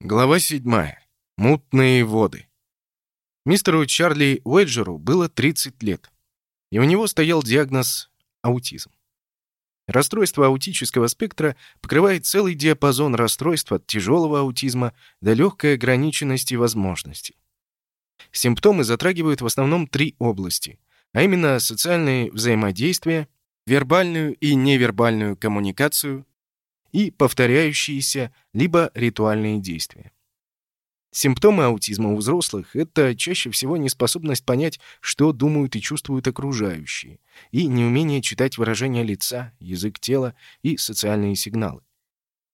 Глава 7. Мутные воды. Мистеру Чарли Уэджеру было 30 лет, и у него стоял диагноз аутизм. Расстройство аутического спектра покрывает целый диапазон расстройств от тяжелого аутизма до легкой ограниченности возможностей. Симптомы затрагивают в основном три области, а именно социальные взаимодействия, вербальную и невербальную коммуникацию, и повторяющиеся либо ритуальные действия. Симптомы аутизма у взрослых – это чаще всего неспособность понять, что думают и чувствуют окружающие, и неумение читать выражения лица, язык тела и социальные сигналы.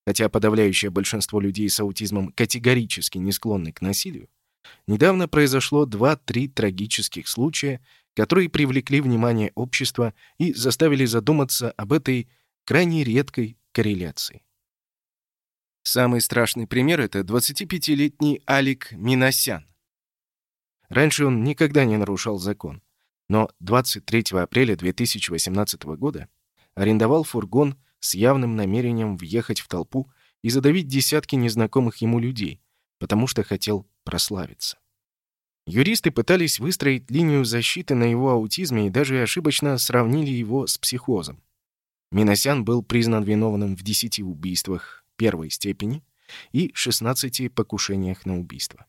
Хотя подавляющее большинство людей с аутизмом категорически не склонны к насилию, недавно произошло 2-3 трагических случая, которые привлекли внимание общества и заставили задуматься об этой крайне редкой корреляции. Самый страшный пример — это 25-летний Алик Миносян. Раньше он никогда не нарушал закон, но 23 апреля 2018 года арендовал фургон с явным намерением въехать в толпу и задавить десятки незнакомых ему людей, потому что хотел прославиться. Юристы пытались выстроить линию защиты на его аутизме и даже ошибочно сравнили его с психозом. Миносян был признан виновным в 10 убийствах первой степени и 16 покушениях на убийство.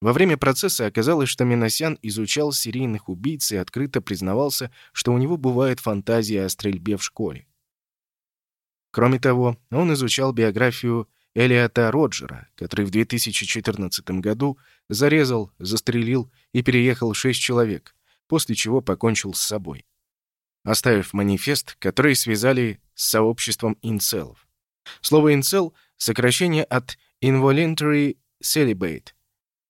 Во время процесса оказалось, что Миносян изучал серийных убийц и открыто признавался, что у него бывает фантазия о стрельбе в школе. Кроме того, он изучал биографию Элиота Роджера, который в 2014 году зарезал, застрелил и переехал шесть человек, после чего покончил с собой оставив манифест, который связали с сообществом инцелов. Слово «инцел» — сокращение от «involuntary celibate»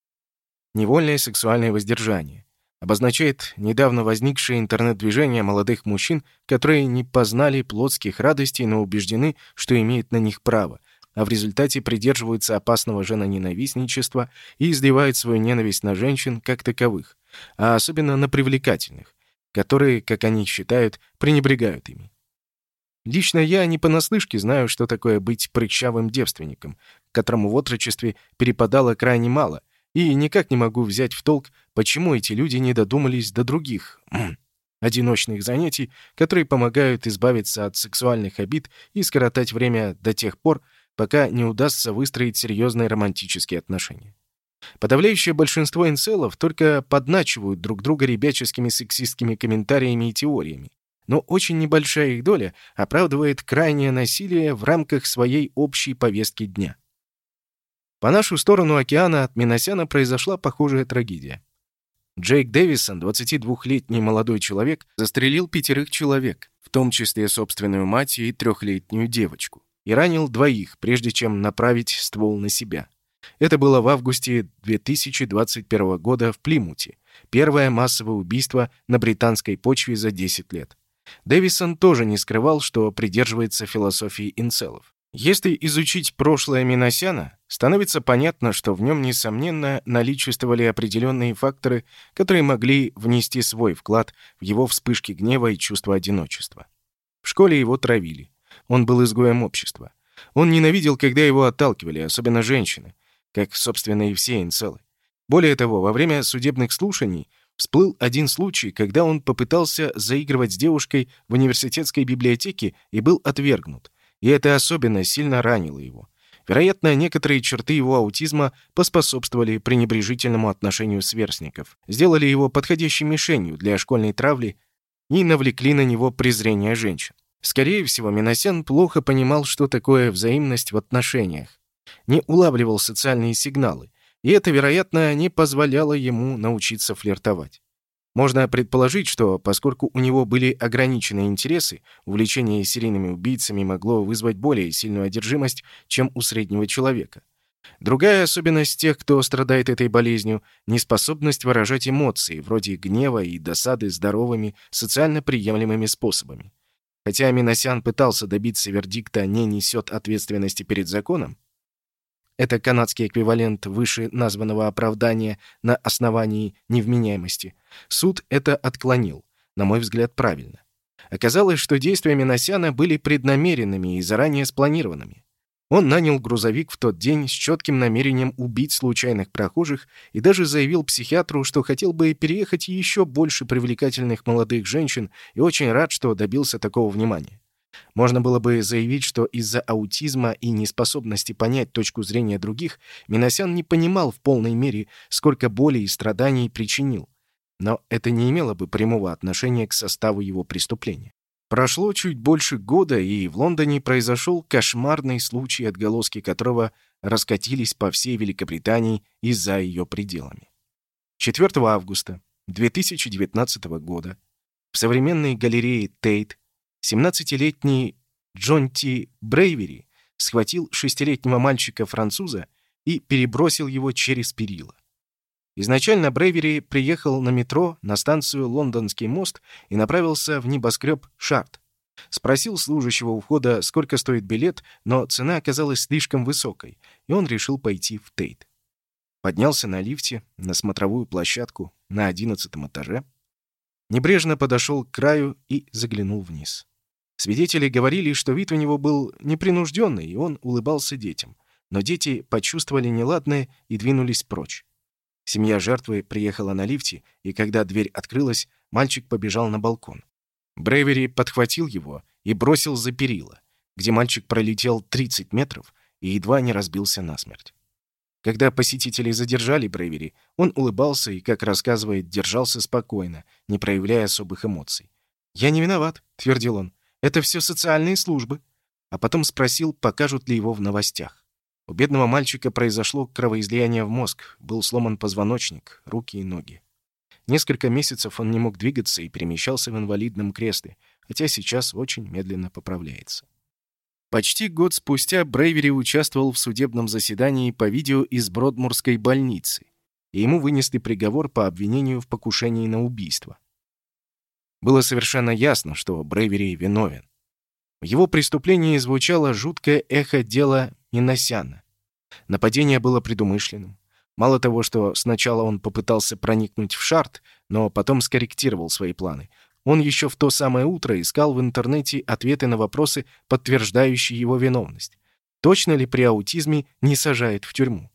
— невольное сексуальное воздержание. Обозначает недавно возникшее интернет-движение молодых мужчин, которые не познали плотских радостей, но убеждены, что имеют на них право, а в результате придерживаются опасного женоненавистничества и изливают свою ненависть на женщин как таковых, а особенно на привлекательных, которые, как они считают, пренебрегают ими. Лично я не понаслышке знаю, что такое быть прыщавым девственником, которому в отрочестве перепадало крайне мало, и никак не могу взять в толк, почему эти люди не додумались до других одиночных занятий, которые помогают избавиться от сексуальных обид и скоротать время до тех пор, пока не удастся выстроить серьезные романтические отношения. Подавляющее большинство инцелов только подначивают друг друга ребяческими сексистскими комментариями и теориями, но очень небольшая их доля оправдывает крайнее насилие в рамках своей общей повестки дня. По нашу сторону океана от Миносяна произошла похожая трагедия. Джейк Дэвисон, 22-летний молодой человек, застрелил пятерых человек, в том числе собственную мать и трехлетнюю девочку, и ранил двоих, прежде чем направить ствол на себя. Это было в августе 2021 года в Плимуте. Первое массовое убийство на британской почве за 10 лет. Дэвисон тоже не скрывал, что придерживается философии инцелов. Если изучить прошлое Миносяна, становится понятно, что в нем, несомненно, наличествовали определенные факторы, которые могли внести свой вклад в его вспышки гнева и чувство одиночества. В школе его травили. Он был изгоем общества. Он ненавидел, когда его отталкивали, особенно женщины как, собственно, и все инцелы. Более того, во время судебных слушаний всплыл один случай, когда он попытался заигрывать с девушкой в университетской библиотеке и был отвергнут. И это особенно сильно ранило его. Вероятно, некоторые черты его аутизма поспособствовали пренебрежительному отношению сверстников, сделали его подходящей мишенью для школьной травли и навлекли на него презрение женщин. Скорее всего, Миносян плохо понимал, что такое взаимность в отношениях, не улавливал социальные сигналы, и это, вероятно, не позволяло ему научиться флиртовать. Можно предположить, что поскольку у него были ограниченные интересы, увлечение серийными убийцами могло вызвать более сильную одержимость, чем у среднего человека. Другая особенность тех, кто страдает этой болезнью – неспособность выражать эмоции, вроде гнева и досады здоровыми, социально приемлемыми способами. Хотя Миносян пытался добиться вердикта «не несет ответственности перед законом», это канадский эквивалент выше названного оправдания на основании невменяемости. Суд это отклонил, на мой взгляд, правильно. Оказалось, что действия Миносяна были преднамеренными и заранее спланированными. Он нанял грузовик в тот день с четким намерением убить случайных прохожих и даже заявил психиатру, что хотел бы переехать еще больше привлекательных молодых женщин и очень рад, что добился такого внимания. Можно было бы заявить, что из-за аутизма и неспособности понять точку зрения других Миносян не понимал в полной мере, сколько боли и страданий причинил. Но это не имело бы прямого отношения к составу его преступления. Прошло чуть больше года, и в Лондоне произошел кошмарный случай, отголоски которого раскатились по всей Великобритании и за ее пределами. 4 августа 2019 года в современной галерее Тейт 17-летний Джонти Брейвери схватил шестилетнего мальчика-француза и перебросил его через перила. Изначально Брейвери приехал на метро на станцию Лондонский мост и направился в небоскреб Шарт. Спросил служащего у входа, сколько стоит билет, но цена оказалась слишком высокой, и он решил пойти в Тейт. Поднялся на лифте на смотровую площадку на одиннадцатом этаже, небрежно подошел к краю и заглянул вниз. Свидетели говорили, что вид у него был непринужденный, и он улыбался детям. Но дети почувствовали неладное и двинулись прочь. Семья жертвы приехала на лифте, и когда дверь открылась, мальчик побежал на балкон. Брейвери подхватил его и бросил за перила, где мальчик пролетел 30 метров и едва не разбился насмерть. Когда посетители задержали Брейвери, он улыбался и, как рассказывает, держался спокойно, не проявляя особых эмоций. «Я не виноват», — твердил он. «Это все социальные службы». А потом спросил, покажут ли его в новостях. У бедного мальчика произошло кровоизлияние в мозг, был сломан позвоночник, руки и ноги. Несколько месяцев он не мог двигаться и перемещался в инвалидном кресле, хотя сейчас очень медленно поправляется. Почти год спустя Брейвери участвовал в судебном заседании по видео из Бродмурской больницы, и ему вынесли приговор по обвинению в покушении на убийство. Было совершенно ясно, что Брейвери виновен. В его преступлении звучало жуткое эхо дела Миносяна. Нападение было предумышленным. Мало того, что сначала он попытался проникнуть в шарт, но потом скорректировал свои планы. Он еще в то самое утро искал в интернете ответы на вопросы, подтверждающие его виновность. Точно ли при аутизме не сажают в тюрьму?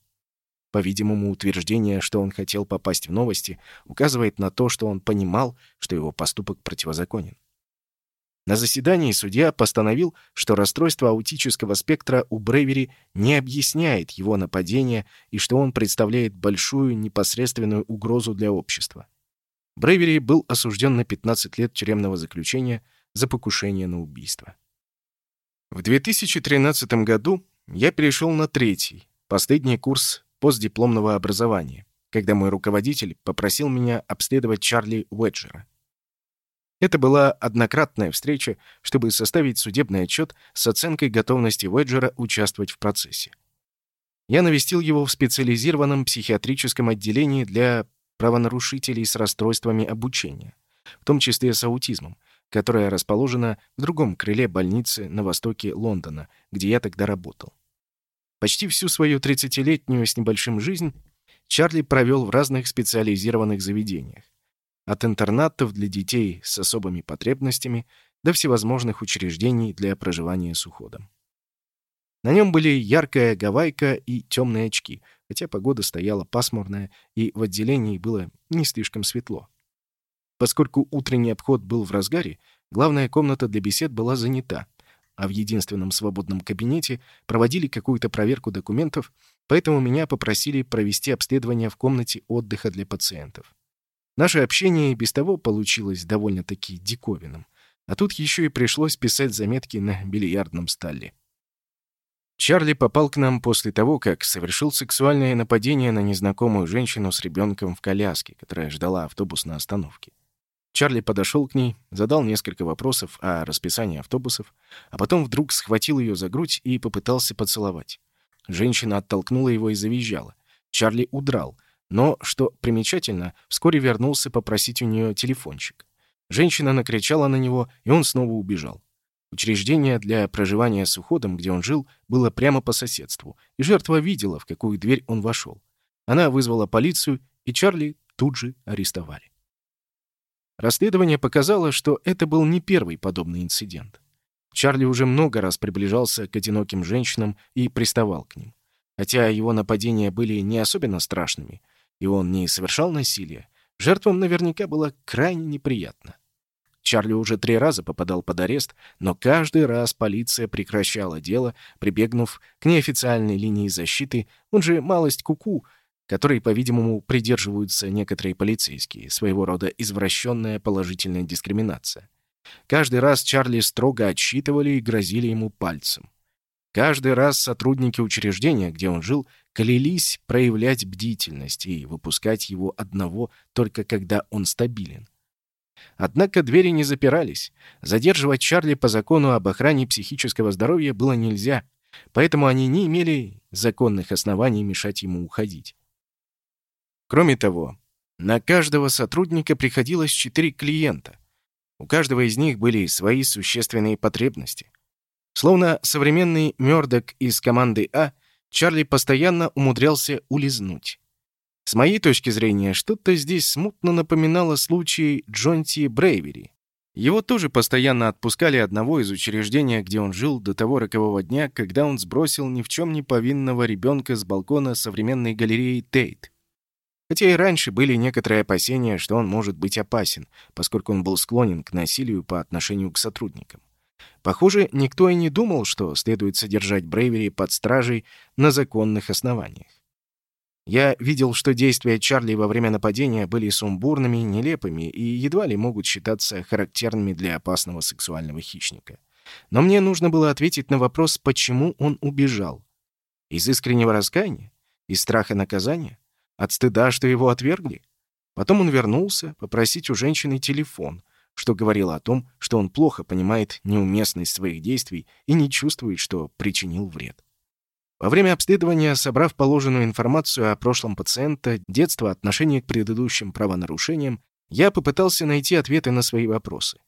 По-видимому, утверждение, что он хотел попасть в новости, указывает на то, что он понимал, что его поступок противозаконен. На заседании судья постановил, что расстройство аутического спектра у Брейвери не объясняет его нападения и что он представляет большую непосредственную угрозу для общества. Брейвери был осужден на 15 лет тюремного заключения за покушение на убийство. В 2013 году я перешел на третий, последний курс постдипломного образования, когда мой руководитель попросил меня обследовать Чарли Уэджера. Это была однократная встреча, чтобы составить судебный отчет с оценкой готовности Уэджера участвовать в процессе. Я навестил его в специализированном психиатрическом отделении для правонарушителей с расстройствами обучения, в том числе с аутизмом, которое расположено в другом крыле больницы на востоке Лондона, где я тогда работал. Почти всю свою 30-летнюю с небольшим жизнь Чарли провел в разных специализированных заведениях от интернатов для детей с особыми потребностями до всевозможных учреждений для проживания с уходом. На нем были яркая гавайка и темные очки, хотя погода стояла пасмурная, и в отделении было не слишком светло. Поскольку утренний обход был в разгаре, главная комната для бесед была занята, а в единственном свободном кабинете проводили какую-то проверку документов, поэтому меня попросили провести обследование в комнате отдыха для пациентов. Наше общение и без того получилось довольно-таки диковинным. А тут еще и пришлось писать заметки на бильярдном столе. Чарли попал к нам после того, как совершил сексуальное нападение на незнакомую женщину с ребенком в коляске, которая ждала автобус на остановке. Чарли подошел к ней, задал несколько вопросов о расписании автобусов, а потом вдруг схватил ее за грудь и попытался поцеловать. Женщина оттолкнула его и завизжала. Чарли удрал, но, что примечательно, вскоре вернулся попросить у нее телефончик. Женщина накричала на него, и он снова убежал. Учреждение для проживания с уходом, где он жил, было прямо по соседству, и жертва видела, в какую дверь он вошел. Она вызвала полицию, и Чарли тут же арестовали. Расследование показало, что это был не первый подобный инцидент. Чарли уже много раз приближался к одиноким женщинам и приставал к ним. Хотя его нападения были не особенно страшными, и он не совершал насилия, жертвам наверняка было крайне неприятно. Чарли уже три раза попадал под арест, но каждый раз полиция прекращала дело, прибегнув к неофициальной линии защиты, он же малость куку, -ку, которой, по-видимому, придерживаются некоторые полицейские, своего рода извращенная положительная дискриминация. Каждый раз Чарли строго отсчитывали и грозили ему пальцем. Каждый раз сотрудники учреждения, где он жил, клялись проявлять бдительность и выпускать его одного только когда он стабилен. Однако двери не запирались. Задерживать Чарли по закону об охране психического здоровья было нельзя, поэтому они не имели законных оснований мешать ему уходить. Кроме того, на каждого сотрудника приходилось четыре клиента. У каждого из них были свои существенные потребности. Словно современный Мёрдок из команды А, Чарли постоянно умудрялся улизнуть. С моей точки зрения, что-то здесь смутно напоминало случай Джонти Брейвери. Его тоже постоянно отпускали одного из учреждений, где он жил до того рокового дня, когда он сбросил ни в чем не повинного ребенка с балкона современной галереи Тейт. Хотя и раньше были некоторые опасения, что он может быть опасен, поскольку он был склонен к насилию по отношению к сотрудникам. Похоже, никто и не думал, что следует содержать Брейвери под стражей на законных основаниях. Я видел, что действия Чарли во время нападения были сумбурными, нелепыми и едва ли могут считаться характерными для опасного сексуального хищника. Но мне нужно было ответить на вопрос, почему он убежал. Из искреннего раскаяния? Из страха наказания? От стыда, что его отвергли? Потом он вернулся попросить у женщины телефон, что говорило о том, что он плохо понимает неуместность своих действий и не чувствует, что причинил вред. Во время обследования, собрав положенную информацию о прошлом пациента, детство, отношение к предыдущим правонарушениям, я попытался найти ответы на свои вопросы.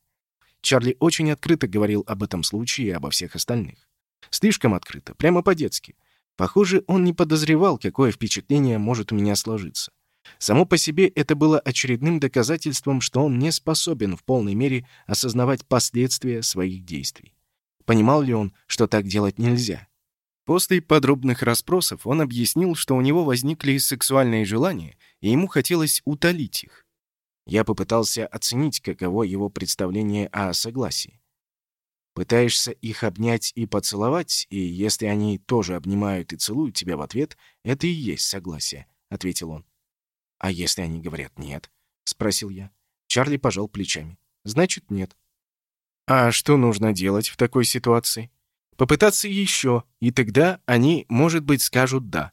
Чарли очень открыто говорил об этом случае и обо всех остальных. Слишком открыто, прямо по-детски — Похоже, он не подозревал, какое впечатление может у меня сложиться. Само по себе это было очередным доказательством, что он не способен в полной мере осознавать последствия своих действий. Понимал ли он, что так делать нельзя? После подробных расспросов он объяснил, что у него возникли сексуальные желания, и ему хотелось утолить их. Я попытался оценить, каково его представление о согласии. Пытаешься их обнять и поцеловать, и если они тоже обнимают и целуют тебя в ответ, это и есть согласие», — ответил он. «А если они говорят «нет»?» — спросил я. Чарли пожал плечами. «Значит, нет». «А что нужно делать в такой ситуации?» «Попытаться еще, и тогда они, может быть, скажут «да».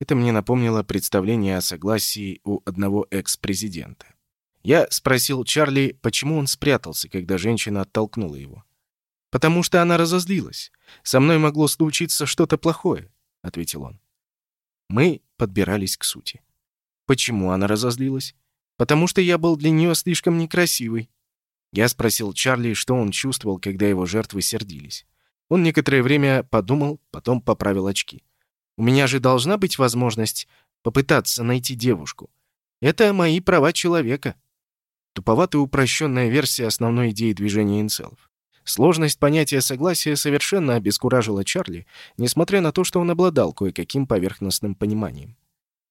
Это мне напомнило представление о согласии у одного экс-президента. Я спросил Чарли, почему он спрятался, когда женщина оттолкнула его. «Потому что она разозлилась. Со мной могло случиться что-то плохое», — ответил он. Мы подбирались к сути. Почему она разозлилась? Потому что я был для нее слишком некрасивый. Я спросил Чарли, что он чувствовал, когда его жертвы сердились. Он некоторое время подумал, потом поправил очки. «У меня же должна быть возможность попытаться найти девушку. Это мои права человека». Туповатая упрощенная версия основной идеи движения инцелов. Сложность понятия согласия совершенно обескуражила Чарли, несмотря на то, что он обладал кое-каким поверхностным пониманием.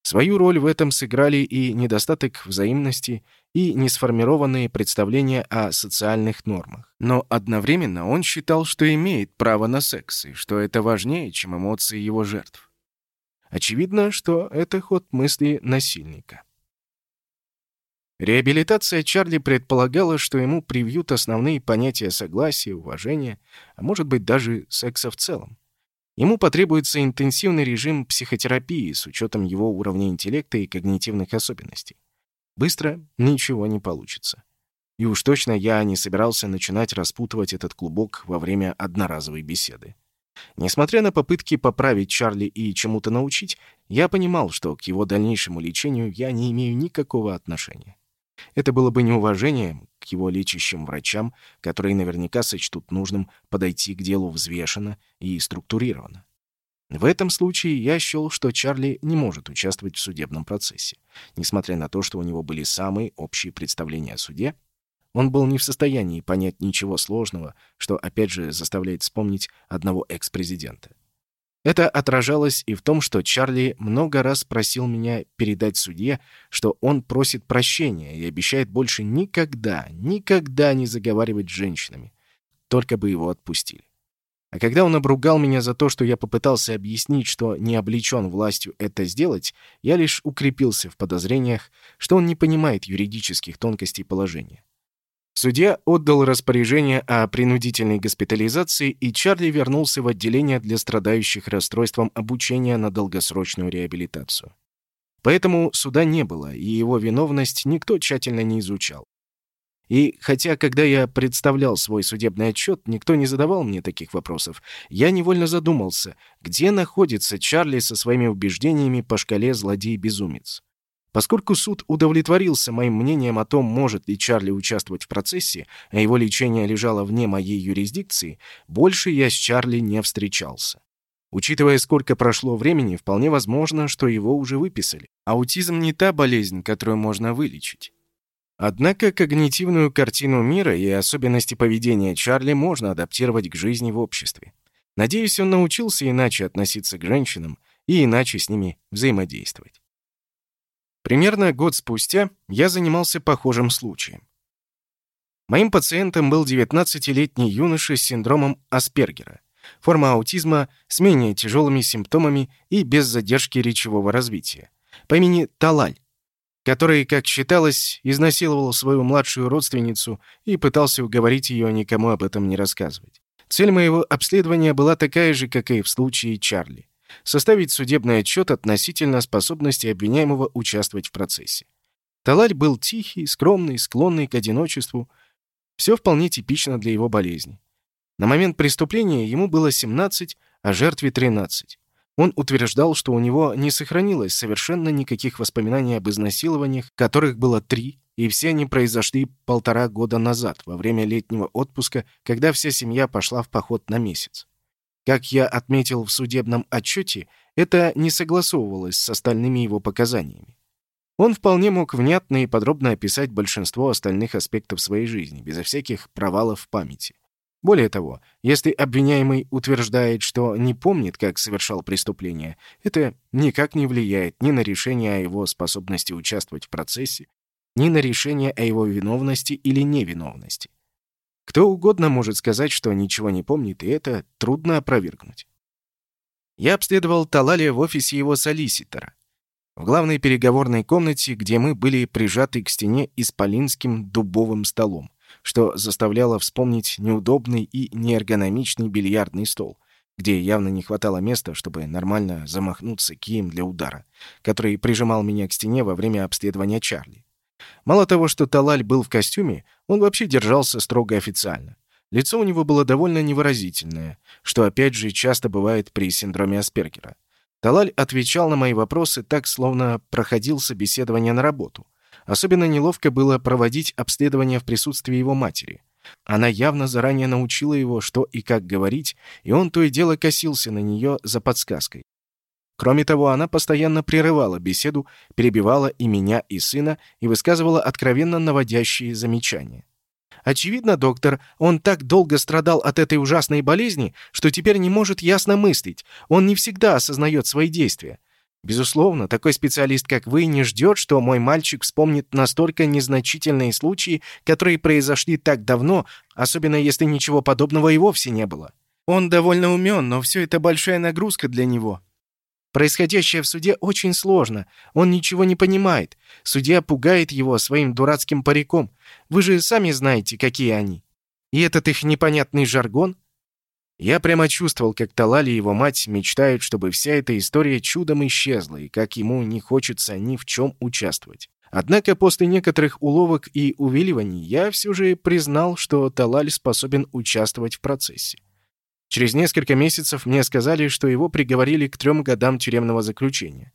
Свою роль в этом сыграли и недостаток взаимности, и несформированные представления о социальных нормах. Но одновременно он считал, что имеет право на секс, и что это важнее, чем эмоции его жертв. Очевидно, что это ход мысли насильника. Реабилитация Чарли предполагала, что ему привьют основные понятия согласия, уважения, а может быть даже секса в целом. Ему потребуется интенсивный режим психотерапии с учетом его уровня интеллекта и когнитивных особенностей. Быстро ничего не получится. И уж точно я не собирался начинать распутывать этот клубок во время одноразовой беседы. Несмотря на попытки поправить Чарли и чему-то научить, я понимал, что к его дальнейшему лечению я не имею никакого отношения. Это было бы неуважением к его лечащим врачам, которые наверняка сочтут нужным подойти к делу взвешенно и структурированно. В этом случае я счел, что Чарли не может участвовать в судебном процессе. Несмотря на то, что у него были самые общие представления о суде, он был не в состоянии понять ничего сложного, что опять же заставляет вспомнить одного экс-президента. Это отражалось и в том, что Чарли много раз просил меня передать судье, что он просит прощения и обещает больше никогда, никогда не заговаривать с женщинами. Только бы его отпустили. А когда он обругал меня за то, что я попытался объяснить, что не облечен властью это сделать, я лишь укрепился в подозрениях, что он не понимает юридических тонкостей положения. Судья отдал распоряжение о принудительной госпитализации, и Чарли вернулся в отделение для страдающих расстройством обучения на долгосрочную реабилитацию. Поэтому суда не было, и его виновность никто тщательно не изучал. И хотя, когда я представлял свой судебный отчет, никто не задавал мне таких вопросов, я невольно задумался, где находится Чарли со своими убеждениями по шкале злодей-безумец. Поскольку суд удовлетворился моим мнением о том, может ли Чарли участвовать в процессе, а его лечение лежало вне моей юрисдикции, больше я с Чарли не встречался. Учитывая, сколько прошло времени, вполне возможно, что его уже выписали. Аутизм не та болезнь, которую можно вылечить. Однако когнитивную картину мира и особенности поведения Чарли можно адаптировать к жизни в обществе. Надеюсь, он научился иначе относиться к женщинам и иначе с ними взаимодействовать. Примерно год спустя я занимался похожим случаем. Моим пациентом был 19-летний юноша с синдромом Аспергера, форма аутизма с менее тяжелыми симптомами и без задержки речевого развития, по имени Талаль, который, как считалось, изнасиловал свою младшую родственницу и пытался уговорить ее никому об этом не рассказывать. Цель моего обследования была такая же, как и в случае Чарли составить судебный отчет относительно способности обвиняемого участвовать в процессе. Талаль был тихий, скромный, склонный к одиночеству. Все вполне типично для его болезни. На момент преступления ему было 17, а жертве 13. Он утверждал, что у него не сохранилось совершенно никаких воспоминаний об изнасилованиях, которых было три, и все они произошли полтора года назад, во время летнего отпуска, когда вся семья пошла в поход на месяц. Как я отметил в судебном отчете, это не согласовывалось с остальными его показаниями. Он вполне мог внятно и подробно описать большинство остальных аспектов своей жизни, безо всяких провалов памяти. Более того, если обвиняемый утверждает, что не помнит, как совершал преступление, это никак не влияет ни на решение о его способности участвовать в процессе, ни на решение о его виновности или невиновности. Кто угодно может сказать, что ничего не помнит, и это трудно опровергнуть. Я обследовал Талалия в офисе его солиситора. В главной переговорной комнате, где мы были прижаты к стене исполинским дубовым столом, что заставляло вспомнить неудобный и неэргономичный бильярдный стол, где явно не хватало места, чтобы нормально замахнуться кием для удара, который прижимал меня к стене во время обследования Чарли. Мало того, что Талаль был в костюме, он вообще держался строго официально. Лицо у него было довольно невыразительное, что опять же часто бывает при синдроме Аспергера. Талаль отвечал на мои вопросы так, словно проходил собеседование на работу. Особенно неловко было проводить обследование в присутствии его матери. Она явно заранее научила его, что и как говорить, и он то и дело косился на нее за подсказкой. Кроме того, она постоянно прерывала беседу, перебивала и меня, и сына, и высказывала откровенно наводящие замечания. Очевидно, доктор, он так долго страдал от этой ужасной болезни, что теперь не может ясно мыслить. Он не всегда осознает свои действия. Безусловно, такой специалист, как вы, не ждет, что мой мальчик вспомнит настолько незначительные случаи, которые произошли так давно, особенно если ничего подобного и вовсе не было. Он довольно умен, но все это большая нагрузка для него. Происходящее в суде очень сложно. Он ничего не понимает. Судья пугает его своим дурацким париком. Вы же сами знаете, какие они. И этот их непонятный жаргон. Я прямо чувствовал, как Талали и его мать мечтают, чтобы вся эта история чудом исчезла, и как ему не хочется ни в чем участвовать. Однако после некоторых уловок и увиливаний я все же признал, что Талаль способен участвовать в процессе. Через несколько месяцев мне сказали, что его приговорили к трем годам тюремного заключения.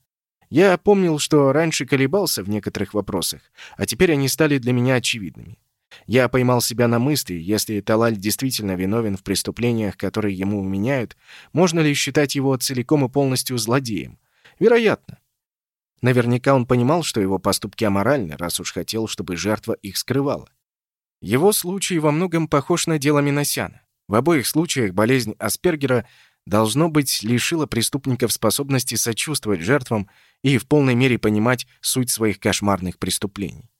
Я помнил, что раньше колебался в некоторых вопросах, а теперь они стали для меня очевидными. Я поймал себя на мысли, если Талаль действительно виновен в преступлениях, которые ему вменяют, можно ли считать его целиком и полностью злодеем? Вероятно. Наверняка он понимал, что его поступки аморальны, раз уж хотел, чтобы жертва их скрывала. Его случай во многом похож на дело Миносяна. В обоих случаях болезнь Аспергера должно быть лишила преступников способности сочувствовать жертвам и в полной мере понимать суть своих кошмарных преступлений.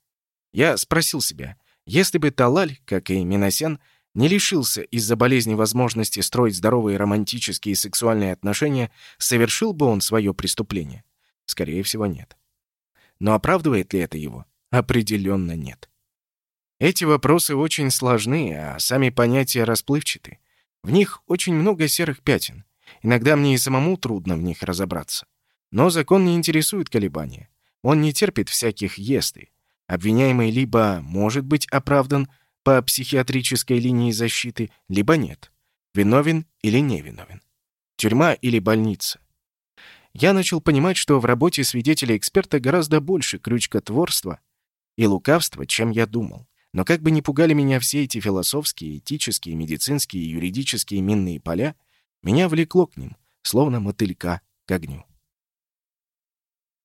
Я спросил себя, если бы Талаль, как и Миносян, не лишился из-за болезни возможности строить здоровые романтические и сексуальные отношения, совершил бы он свое преступление? Скорее всего, нет. Но оправдывает ли это его? Определенно нет. Эти вопросы очень сложны, а сами понятия расплывчаты. В них очень много серых пятен. Иногда мне и самому трудно в них разобраться. Но закон не интересует колебания. Он не терпит всяких «если». Обвиняемый либо может быть оправдан по психиатрической линии защиты, либо нет. Виновен или невиновен. Тюрьма или больница. Я начал понимать, что в работе свидетеля-эксперта гораздо больше крючкотворства и лукавства, чем я думал. Но как бы ни пугали меня все эти философские, этические, медицинские и юридические минные поля, меня влекло к ним, словно мотылька к огню.